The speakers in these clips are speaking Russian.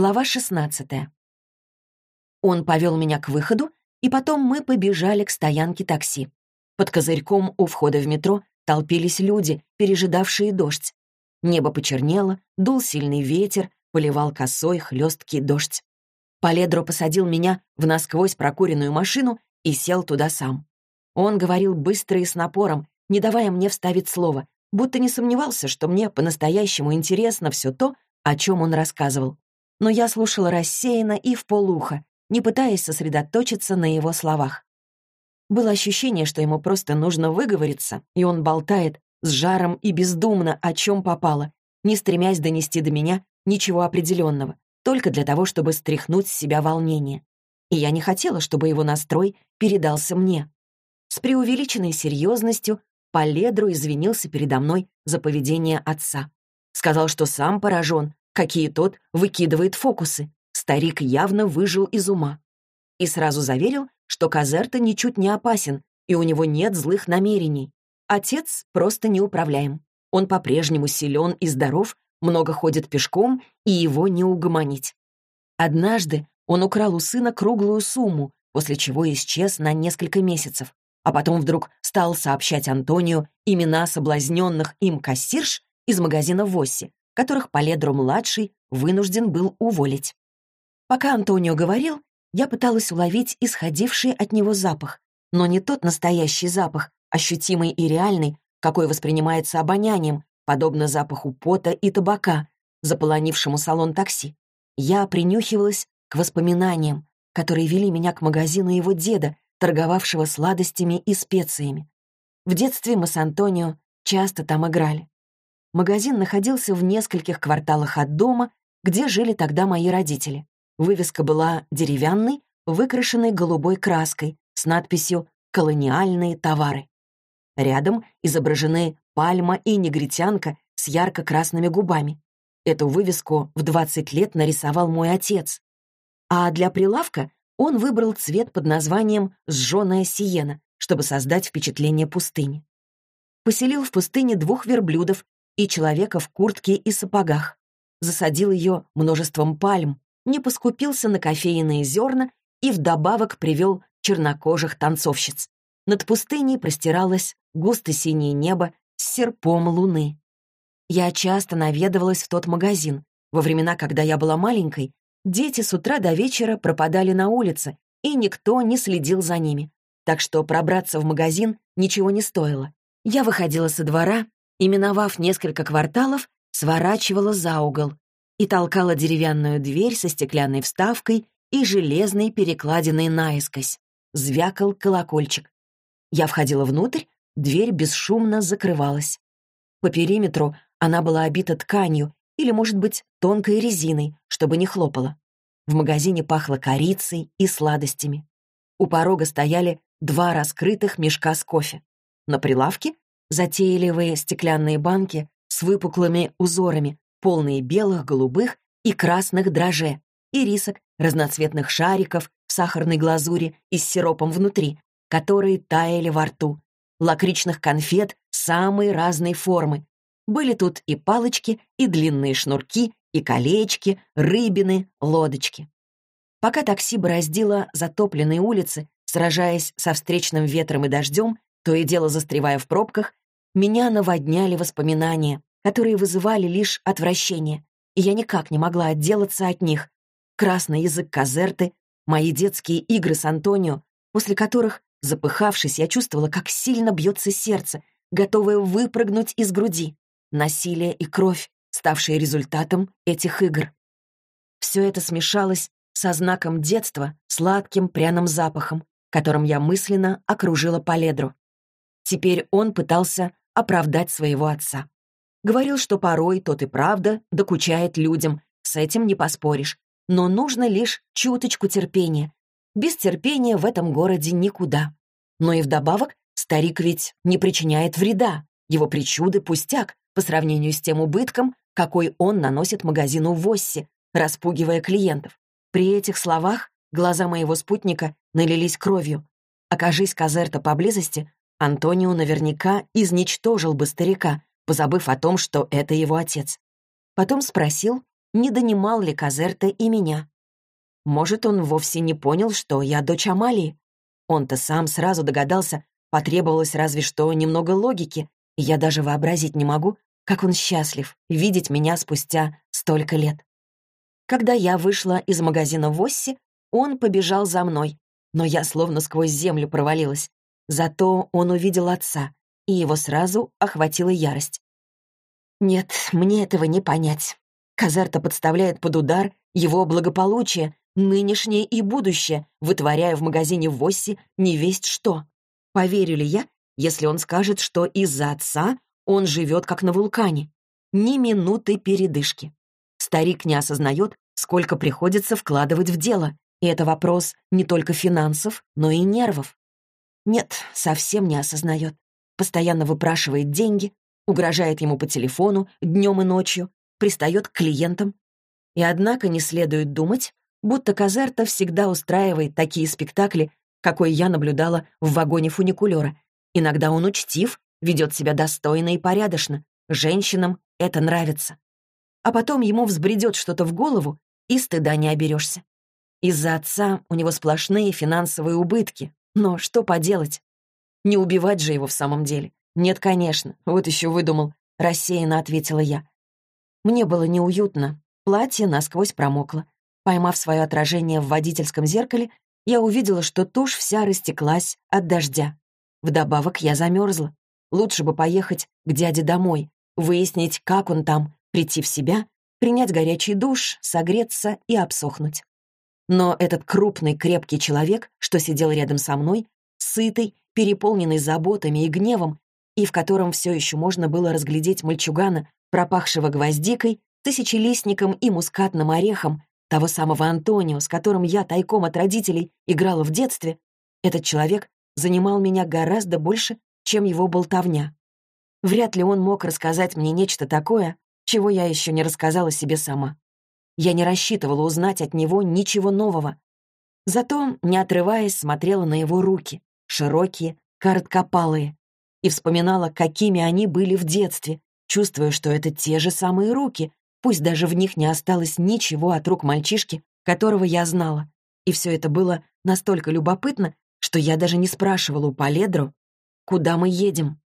Глава 16. Он повел меня к выходу, и потом мы побежали к стоянке такси. Под козырьком у входа в метро толпились люди, пережидавшие дождь. Небо почернело, дул сильный ветер, поливал косой хлесткий дождь. Поледро посадил меня в насквозь прокуренную машину и сел туда сам. Он говорил быстро и с напором, не давая мне вставить слово, будто не сомневался, что мне по-настоящему интересно все то, о чем он рассказывал. Но я слушала рассеянно и в полухо, не пытаясь сосредоточиться на его словах. Было ощущение, что ему просто нужно выговориться, и он болтает с жаром и бездумно, о чем попало, не стремясь донести до меня ничего определенного, только для того, чтобы стряхнуть с себя волнение. И я не хотела, чтобы его настрой передался мне. С преувеличенной серьезностью Поледру извинился передо мной за поведение отца. Сказал, что сам поражен, какие тот выкидывает фокусы. Старик явно выжил из ума. И сразу заверил, что Казерта ничуть не опасен, и у него нет злых намерений. Отец просто неуправляем. Он по-прежнему силен и здоров, много ходит пешком, и его не угомонить. Однажды он украл у сына круглую сумму, после чего исчез на несколько месяцев, а потом вдруг стал сообщать Антонию имена соблазненных им кассирш из магазина Восси, которых Поледро-младший вынужден был уволить. Пока Антонио говорил, я пыталась уловить исходивший от него запах, но не тот настоящий запах, ощутимый и реальный, какой воспринимается обонянием, подобно запаху пота и табака, заполонившему салон такси. Я принюхивалась к воспоминаниям, которые вели меня к магазину его деда, торговавшего сладостями и специями. В детстве мы с Антонио часто там играли. Магазин находился в нескольких кварталах от дома, где жили тогда мои родители. Вывеска была деревянной, выкрашенной голубой краской с надписью «Колониальные товары». Рядом изображены пальма и негритянка с ярко-красными губами. Эту вывеску в 20 лет нарисовал мой отец. А для прилавка он выбрал цвет под названием «сжёная сиена», чтобы создать впечатление пустыни. Поселил в пустыне двух верблюдов и человека в куртке и сапогах. Засадил ее множеством пальм, не поскупился на кофейные зерна и вдобавок привел чернокожих танцовщиц. Над пустыней простиралось густо-синее небо с серпом луны. Я часто наведывалась в тот магазин. Во времена, когда я была маленькой, дети с утра до вечера пропадали на улице, и никто не следил за ними. Так что пробраться в магазин ничего не стоило. Я выходила со двора и, миновав несколько кварталов, сворачивала за угол и толкала деревянную дверь со стеклянной вставкой и железной перекладиной наискось. Звякал колокольчик. Я входила внутрь, дверь бесшумно закрывалась. По периметру она была обита тканью или, может быть, тонкой резиной, чтобы не хлопала. В магазине пахло корицей и сладостями. У порога стояли два раскрытых мешка с кофе. На прилавке — затейливые стеклянные банки с выпуклыми узорами, полные белых, голубых и красных дрожжей, и рисок, разноцветных шариков в сахарной глазури и с сиропом внутри, которые таяли во рту, лакричных конфет самой разной формы. Были тут и палочки, и длинные шнурки, и колечки, рыбины, лодочки. Пока такси бороздило затопленные улицы, сражаясь со встречным ветром и дождем, то и дело застревая в пробках, меня наводняли воспоминания, которые вызывали лишь отвращение, и я никак не могла отделаться от них. Красный язык Казерты, мои детские игры с Антонио, после которых Запыхавшись, я чувствовала, как сильно бьется сердце, готовое выпрыгнуть из груди. Насилие и кровь, ставшие результатом этих игр. Все это смешалось со знаком детства, сладким пряным запахом, которым я мысленно окружила Поледру. Теперь он пытался оправдать своего отца. Говорил, что порой тот и правда докучает людям, с этим не поспоришь, но нужно лишь чуточку терпения, без терпения в этом городе никуда. Но и вдобавок старик ведь не причиняет вреда. Его причуды — пустяк по сравнению с тем убытком, какой он наносит магазину Восси, распугивая клиентов. При этих словах глаза моего спутника налились кровью. Окажись Казерта поблизости, Антонио наверняка изничтожил бы старика, позабыв о том, что это его отец. Потом спросил, не донимал ли Казерта и меня. Может, он вовсе не понял, что я дочь Амалии? Он-то сам сразу догадался, потребовалось разве что немного логики, и я даже вообразить не могу, как он счастлив видеть меня спустя столько лет. Когда я вышла из магазина в Осси, он побежал за мной, но я словно сквозь землю провалилась. Зато он увидел отца, и его сразу охватила ярость. Нет, мне этого не понять. Казарта подставляет под удар его благополучие, нынешнее и будущее, вытворяя в магазине в Осси невесть что. Поверю ли я, если он скажет, что из-за отца он живет как на вулкане? Ни минуты передышки. Старик не осознает, сколько приходится вкладывать в дело, и это вопрос не только финансов, но и нервов. Нет, совсем не осознает. Постоянно выпрашивает деньги, угрожает ему по телефону днем и ночью, пристает к клиентам. И однако не следует думать, будто Казерта всегда устраивает такие спектакли, какой я наблюдала в вагоне фуникулера. Иногда он учтив, ведет себя достойно и порядочно. Женщинам это нравится. А потом ему взбредет что-то в голову, и стыда не оберешься. Из-за отца у него сплошные финансовые убытки. Но что поделать? Не убивать же его в самом деле. Нет, конечно. Вот еще выдумал. Рассеянно ответила я. Мне было неуютно. Платье насквозь промокло. Поймав свое отражение в водительском зеркале, я увидела, что тушь вся растеклась от дождя. Вдобавок я замерзла. Лучше бы поехать к дяде домой, выяснить, как он там, прийти в себя, принять горячий душ, согреться и обсохнуть. Но этот крупный, крепкий человек, что сидел рядом со мной, сытый, переполненный заботами и гневом, и в котором все еще можно было разглядеть мальчугана, пропахшего гвоздикой, тысячелистником и мускатным орехом, того самого Антонио, с которым я тайком от родителей играла в детстве, этот человек занимал меня гораздо больше, чем его болтовня. Вряд ли он мог рассказать мне нечто такое, чего я еще не рассказала себе сама. Я не рассчитывала узнать от него ничего нового. Зато, не отрываясь, смотрела на его руки, широкие, короткопалые, и вспоминала, какими они были в детстве, чувствуя, что это те же самые руки, пусть даже в них не осталось ничего от рук мальчишки, которого я знала. И все это было настолько любопытно, что я даже не спрашивала у Поледро, куда мы едем.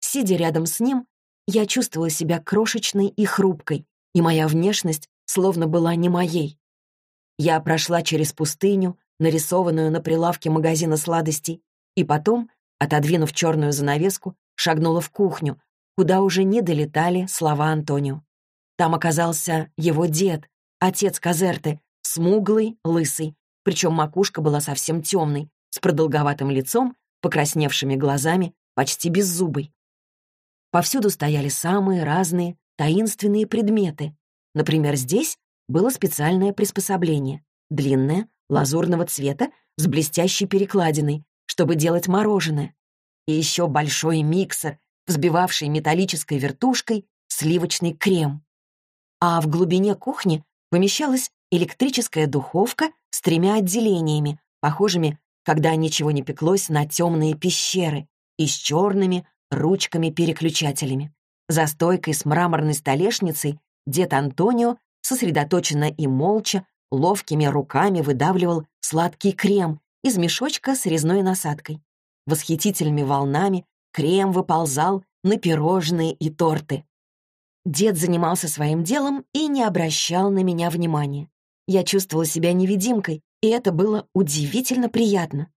Сидя рядом с ним, я чувствовала себя крошечной и хрупкой, и моя внешность словно была не моей. Я прошла через пустыню, нарисованную на прилавке магазина сладостей, и потом, отодвинув черную занавеску, шагнула в кухню, куда уже не долетали слова Антонио. Там оказался его дед, отец Казерты, смуглый, лысый, причем макушка была совсем темной, с продолговатым лицом, покрасневшими глазами, почти беззубой. Повсюду стояли самые разные таинственные предметы, Например, здесь было специальное приспособление, длинное, лазурного цвета, с блестящей перекладиной, чтобы делать мороженое. И еще большой миксер, взбивавший металлической вертушкой сливочный крем. А в глубине кухни помещалась электрическая духовка с тремя отделениями, похожими, когда ничего не пеклось, на темные пещеры и с черными ручками-переключателями. За стойкой с мраморной столешницей Дед Антонио сосредоточенно и молча, ловкими руками выдавливал сладкий крем из мешочка с резной насадкой. Восхитительными волнами крем выползал на пирожные и торты. Дед занимался своим делом и не обращал на меня внимания. Я чувствовала себя невидимкой, и это было удивительно приятно.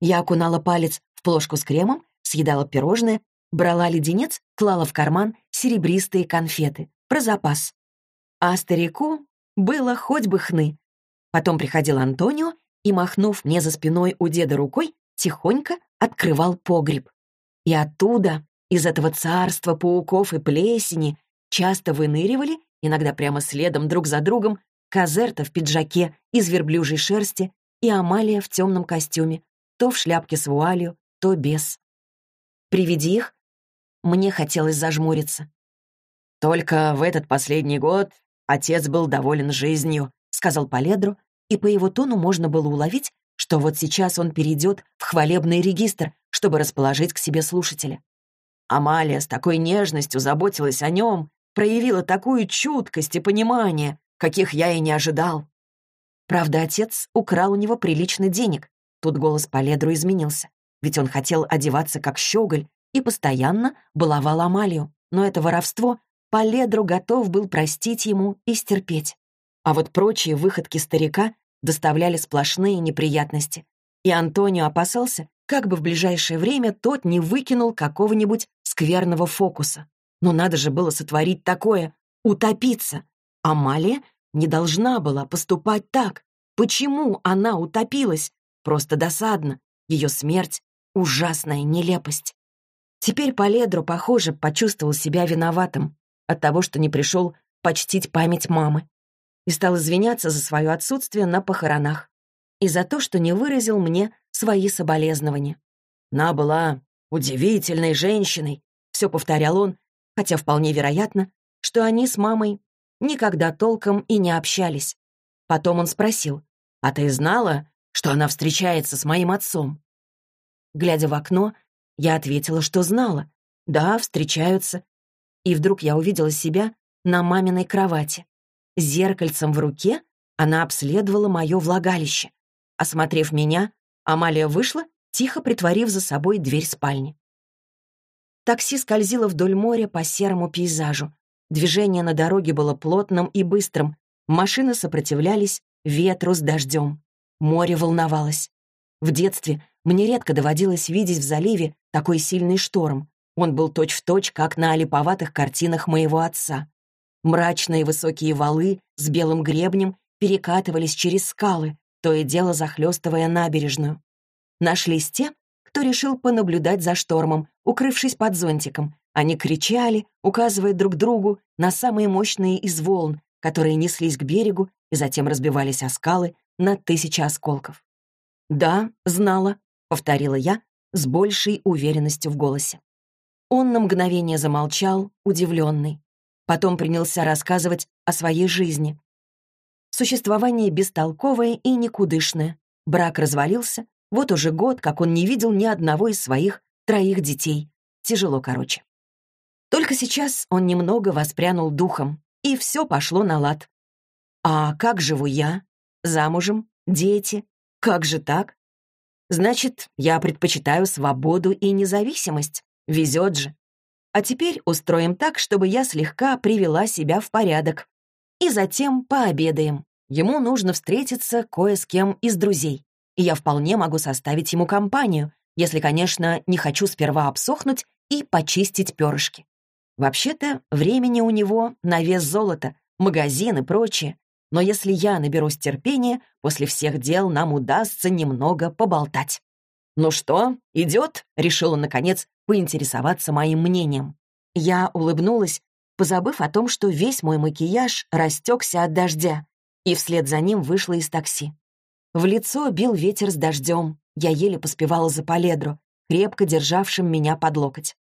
Я окунала палец в плошку с кремом, съедала пирожное, брала леденец, клала в карман серебристые конфеты, про запас. А старику было хоть бы хны. Потом приходил Антонио и, махнув мне за спиной у деда рукой, тихонько открывал погреб. И оттуда, из этого царства пауков и плесени, часто выныривали, иногда прямо следом друг за другом, Казерта в пиджаке из верблюжьей шерсти и Амалия в темном костюме, то в шляпке с вуалью, то без. При виде их мне хотелось зажмуриться. «Только в этот последний год отец был доволен жизнью», — сказал Поледру, и по его тону можно было уловить, что вот сейчас он перейдет в хвалебный регистр, чтобы расположить к себе слушателя. Амалия с такой нежностью заботилась о нем, проявила такую чуткость и понимание, каких я и не ожидал». Правда, отец украл у него прилично денег. Тут голос Поледру изменился, ведь он хотел одеваться как щеголь и постоянно баловал Амалию. Но это воровство Поледру готов был простить ему и стерпеть. А вот прочие выходки старика доставляли сплошные неприятности. И Антонио опасался, как бы в ближайшее время тот не выкинул какого-нибудь скверного фокуса. Но надо же было сотворить такое — утопиться. Амалия не должна была поступать так. Почему она утопилась? Просто досадно. Ее смерть — ужасная нелепость. Теперь Поледро, похоже, почувствовал себя виноватым от того, что не пришел почтить память мамы и стал извиняться за свое отсутствие на похоронах и за то, что не выразил мне свои соболезнования. Она была удивительной женщиной, все повторял он, хотя вполне вероятно, что они с мамой никогда толком и не общались. Потом он спросил, «А ты знала, что она встречается с моим отцом?» Глядя в окно, я ответила, что знала. Да, встречаются. И вдруг я увидела себя на маминой кровати. Зеркальцем в руке она обследовала мое влагалище. Осмотрев меня, Амалия вышла, тихо притворив за собой дверь спальни. Такси скользило вдоль моря по серому пейзажу. Движение на дороге было плотным и быстрым. Машины сопротивлялись ветру с дождем. Море волновалось. В детстве мне редко доводилось видеть в заливе такой сильный шторм. Он был точь-в-точь, точь, как на олиповатых картинах моего отца. Мрачные высокие валы с белым гребнем перекатывались через скалы, то и дело захлестывая набережную. Нашлись те, кто решил понаблюдать за штормом, укрывшись под зонтиком. Они кричали, указывая друг другу на самые мощные из волн, которые неслись к берегу и затем разбивались о скалы на тысячи осколков. «Да, знала», — повторила я с большей уверенностью в голосе. Он на мгновение замолчал, удивленный. Потом принялся рассказывать о своей жизни. Существование бестолковое и никудышное. Брак развалился. Вот уже год, как он не видел ни одного из своих троих детей. Тяжело, короче. Только сейчас он немного воспрянул духом, и все пошло на лад. А как живу я? Замужем? Дети? Как же так? Значит, я предпочитаю свободу и независимость. Везет же. А теперь устроим так, чтобы я слегка привела себя в порядок. И затем пообедаем. Ему нужно встретиться кое с кем из друзей. И я вполне могу составить ему компанию, если, конечно, не хочу сперва обсохнуть и почистить перышки. Вообще-то, времени у него на вес золота, магазин и прочее. Но если я наберусь терпения, после всех дел нам удастся немного поболтать. «Ну что, идет?» — решил он, наконец, поинтересоваться моим мнением. Я улыбнулась, позабыв о том, что весь мой макияж растекся от дождя, и вслед за ним вышла из такси. В лицо бил ветер с дождем, я еле поспевала за Поледру, крепко державшим меня под локоть.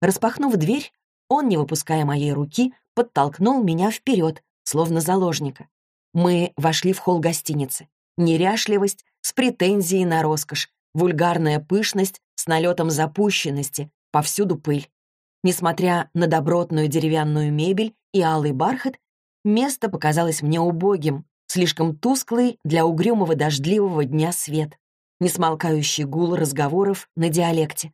Распахнув дверь, он, не выпуская моей руки, подтолкнул меня вперед, словно заложника. Мы вошли в холл гостиницы. Неряшливость с претензией на роскошь, вульгарная пышность с налетом запущенности, повсюду пыль. Несмотря на добротную деревянную мебель и алый бархат, место показалось мне убогим, слишком тусклый для угрюмого дождливого дня свет, несмолкающий гул разговоров на диалекте.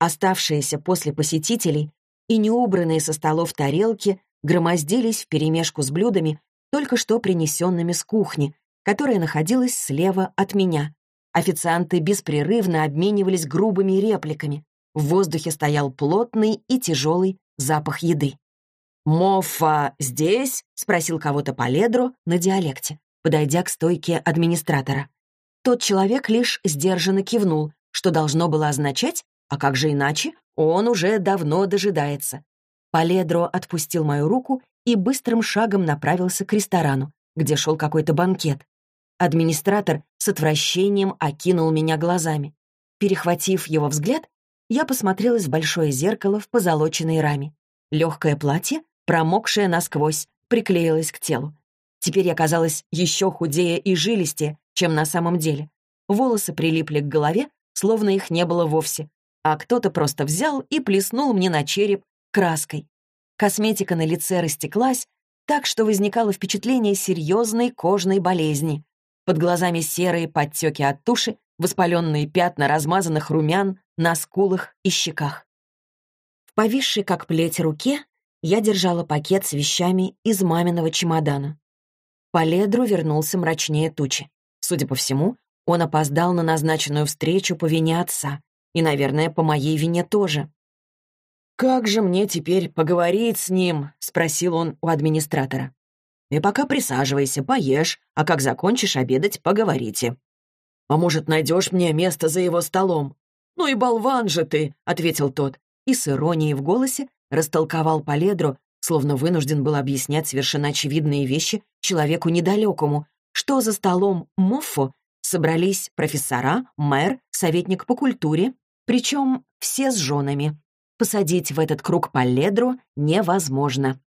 Оставшиеся после посетителей и неубранные со столов тарелки громоздились вперемешку с блюдами, только что принесенными с кухни, которая находилась слева от меня. Официанты беспрерывно обменивались грубыми репликами. В воздухе стоял плотный и тяжелый запах еды. «Моффа здесь?» — спросил кого-то по ледру на диалекте, подойдя к стойке администратора. Тот человек лишь сдержанно кивнул, что должно было означать, а как же иначе, он уже давно дожидается. Поледро отпустил мою руку и быстрым шагом направился к ресторану, где шел какой-то банкет. Администратор с отвращением окинул меня глазами. Перехватив его взгляд, я посмотрелась в большое зеркало в позолоченной раме. Легкое платье, промокшее насквозь, приклеилось к телу. Теперь я казалась еще худее и жилистее, чем на самом деле. Волосы прилипли к голове, словно их не было вовсе, а кто-то просто взял и плеснул мне на череп краской. Косметика на лице растеклась, так что возникало впечатление серьезной кожной болезни. Под глазами серые подтеки от туши, воспаленные пятна размазанных румян на скулах и щеках. В повисшей, как плеть, руке я держала пакет с вещами из маминого чемодана. Поледру вернулся мрачнее тучи. Судя по всему, он опоздал на назначенную встречу по вине отца. И, наверное, по моей вине тоже. «Как же мне теперь поговорить с ним?» — спросил он у администратора. «И пока присаживайся, поешь, а как закончишь обедать, поговорите». «А может, найдешь мне место за его столом?» «Ну и болван же ты!» — ответил тот. И с иронией в голосе растолковал Поледру, словно вынужден был объяснять совершенно очевидные вещи человеку недалекому, что за столом Моффо собрались профессора, мэр, советник по культуре, причем все с женами. Посадить в этот круг Поледру невозможно.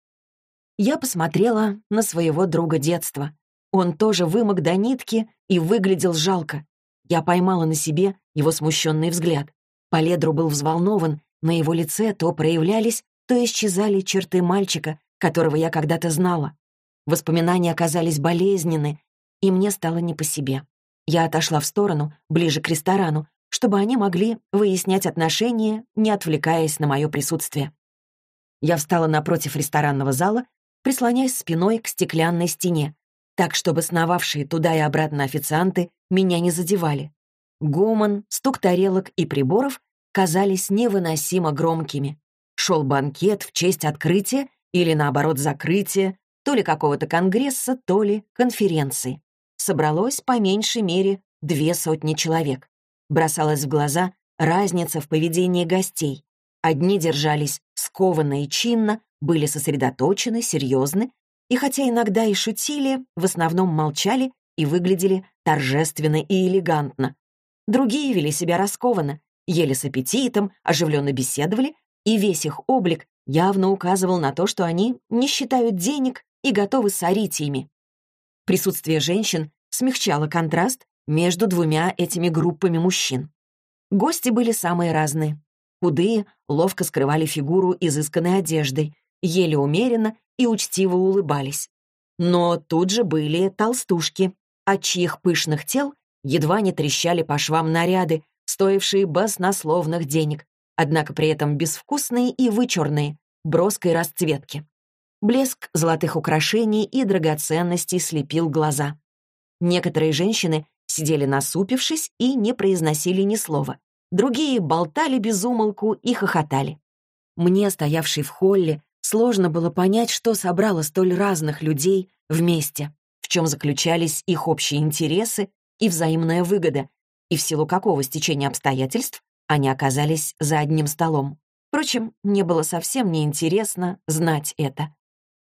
Я посмотрела на своего друга детства. Он тоже вымок до нитки и выглядел жалко. Я поймала на себе его смущенный взгляд. Поледру был взволнован, на его лице то проявлялись, то исчезали черты мальчика, которого я когда-то знала. Воспоминания оказались болезненны, и мне стало не по себе. Я отошла в сторону, ближе к ресторану, чтобы они могли выяснять отношения, не отвлекаясь на мое присутствие. Я встала напротив ресторанного зала, прислоняясь спиной к стеклянной стене, так, чтобы сновавшие туда и обратно официанты меня не задевали. Гомон, стук тарелок и приборов казались невыносимо громкими. Шел банкет в честь открытия или, наоборот, закрытия то ли какого-то конгресса, то ли конференции. Собралось по меньшей мере две сотни человек. Бросалась в глаза разница в поведении гостей. Одни держались скованно и чинно, были сосредоточены, серьезны, и хотя иногда и шутили, в основном молчали и выглядели торжественно и элегантно. Другие вели себя раскованно, ели с аппетитом, оживленно беседовали, и весь их облик явно указывал на то, что они не считают денег и готовы сорить ими. Присутствие женщин смягчало контраст между двумя этими группами мужчин. Гости были самые разные. Худые ловко скрывали фигуру изысканной одеждой, ели умеренно и учтиво улыбались. Но тут же были толстушки, от чьих пышных тел едва не трещали по швам наряды, стоившие баснословных денег, однако при этом безвкусные и вычурные, броской расцветки. Блеск золотых украшений и драгоценностей слепил глаза. Некоторые женщины сидели насупившись и не произносили ни слова. Другие болтали без умолку и хохотали. Мне, стоявшей в холле, сложно было понять, что собрало столь разных людей вместе, в чем заключались их общие интересы и взаимная выгода, и в силу какого стечения обстоятельств они оказались за одним столом. Впрочем, мне было совсем неинтересно знать это.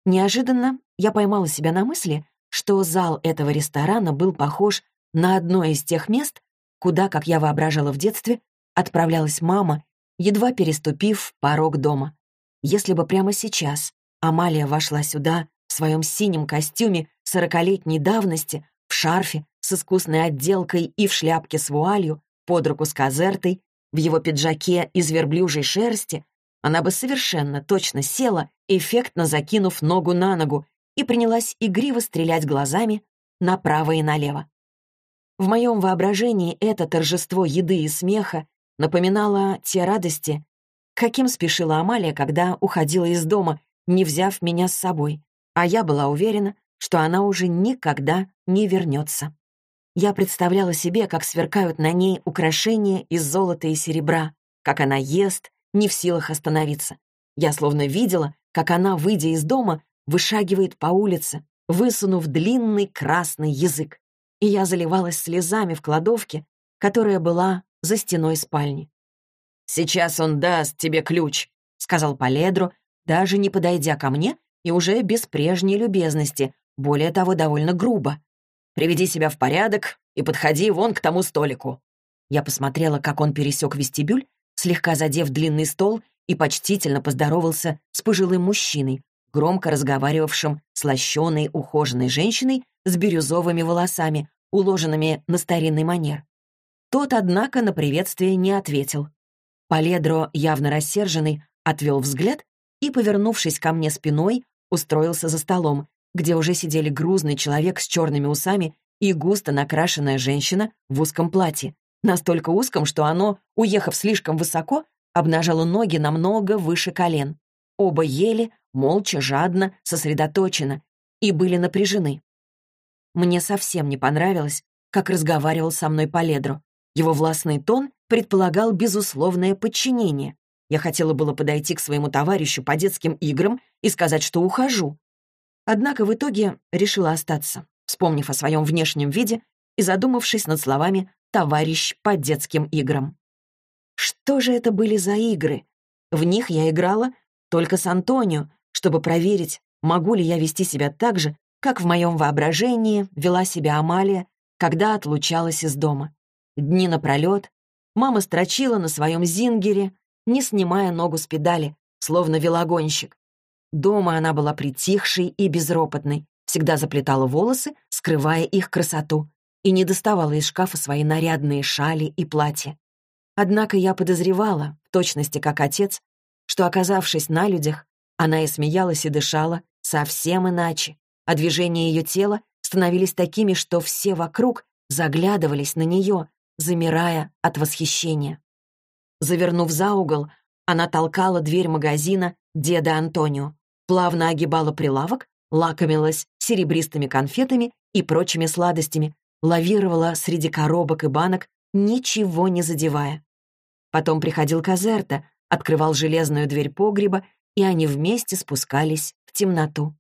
Неожиданно я поймала себя на мысли, что зал этого ресторана был похож на одно из тех мест, куда, как я воображала в детстве, отправлялась мама, едва переступив порог дома. Если бы прямо сейчас Амалия вошла сюда в своем синем костюме сорокалетней давности, в шарфе с искусной отделкой и в шляпке с вуалью, под руку с казертой, в его пиджаке из верблюжьей шерсти, она бы совершенно точно села, эффектно закинув ногу на ногу, и принялась игриво стрелять глазами направо и налево. В моем воображении это торжество еды и смеха напоминало те радости, каким спешила Амалия, когда уходила из дома, не взяв меня с собой, а я была уверена, что она уже никогда не вернется. Я представляла себе, как сверкают на ней украшения из золота и серебра, как она ест, не в силах остановиться. Я словно видела, как она, выйдя из дома, вышагивает по улице, высунув длинный красный язык и я заливалась слезами в кладовке, которая была за стеной спальни. «Сейчас он даст тебе ключ», — сказал Поледро, даже не подойдя ко мне и уже без прежней любезности, более того, довольно грубо. «Приведи себя в порядок и подходи вон к тому столику». Я посмотрела, как он пересек вестибюль, слегка задев длинный стол и почтительно поздоровался с пожилым мужчиной, громко разговаривавшим с лощеной ухоженной женщиной с бирюзовыми волосами, уложенными на старинный манер. Тот, однако, на приветствие не ответил. Поледро, явно рассерженный, отвел взгляд и, повернувшись ко мне спиной, устроился за столом, где уже сидели грузный человек с черными усами и густо накрашенная женщина в узком платье. Настолько узком, что оно, уехав слишком высоко, обнажало ноги намного выше колен. Оба ели, молча, жадно, сосредоточенно, и были напряжены. Мне совсем не понравилось, как разговаривал со мной Поледро. Его властный тон предполагал безусловное подчинение. Я хотела было подойти к своему товарищу по детским играм и сказать, что ухожу. Однако в итоге решила остаться, вспомнив о своем внешнем виде и задумавшись над словами «товарищ по детским играм». Что же это были за игры? В них я играла только с Антонио, чтобы проверить, могу ли я вести себя так же, как в моем воображении вела себя Амалия, когда отлучалась из дома. Дни напролет мама строчила на своем зингере, не снимая ногу с педали, словно велогонщик. Дома она была притихшей и безропотной, всегда заплетала волосы, скрывая их красоту, и не доставала из шкафа свои нарядные шали и платья. Однако я подозревала, в точности как отец, что, оказавшись на людях, она и смеялась, и дышала совсем иначе, а движения ее тела становились такими, что все вокруг заглядывались на нее, замирая от восхищения. Завернув за угол, она толкала дверь магазина деда Антонио, плавно огибала прилавок, лакомилась серебристыми конфетами и прочими сладостями, лавировала среди коробок и банок, ничего не задевая. Потом приходил Казерта, открывал железную дверь погреба, и они вместе спускались в темноту.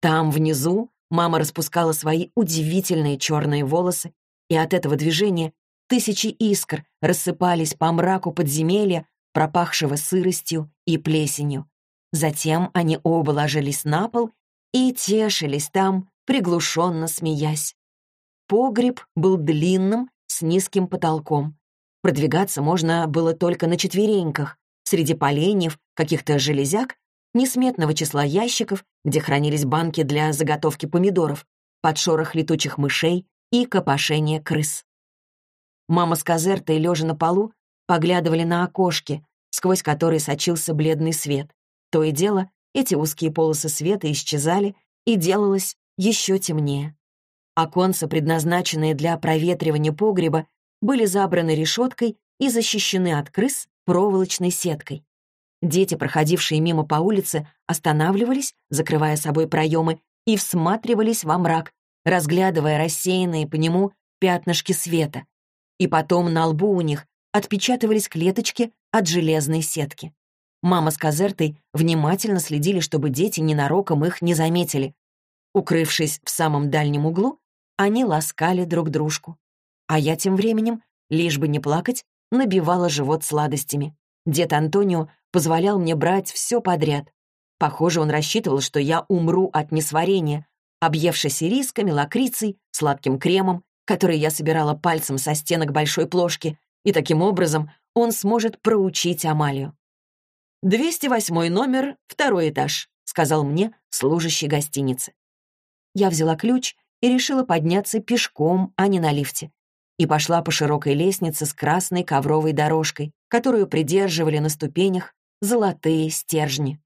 Там, внизу, мама распускала свои удивительные черные волосы, и от этого движения тысячи искр рассыпались по мраку подземелья, пропахшего сыростью и плесенью. Затем они оба ложились на пол и тешились там, приглушенно смеясь. Погреб был длинным, с низким потолком. Продвигаться можно было только на четвереньках, среди поленьев, каких-то железяк, несметного числа ящиков, где хранились банки для заготовки помидоров, под шорох летучих мышей и копошение крыс. Мама с Казертой, лежа на полу, поглядывали на окошки, сквозь которые сочился бледный свет. То и дело, эти узкие полосы света исчезали, и делалось еще темнее. Оконца, предназначенные для проветривания погреба, были забраны решеткой и защищены от крыс проволочной сеткой. Дети, проходившие мимо по улице, останавливались, закрывая собой проемы, и всматривались во мрак, разглядывая рассеянные по нему пятнышки света. И потом на лбу у них отпечатывались клеточки от железной сетки. Мама с Казертой внимательно следили, чтобы дети ненароком их не заметили. Укрывшись в самом дальнем углу, они ласкали друг дружку. А я тем временем, лишь бы не плакать, набивала живот сладостями. Дед Антонио позволял мне брать все подряд. Похоже, он рассчитывал, что я умру от несварения, объевшись ирисками, лакрицей, сладким кремом, который я собирала пальцем со стенок большой плошки, и таким образом он сможет проучить Амалию. «208 номер, второй этаж», — сказал мне служащий гостиницы. Я взяла ключ и решила подняться пешком, а не на лифте, и пошла по широкой лестнице с красной ковровой дорожкой, которую придерживали на ступенях золотые стержни.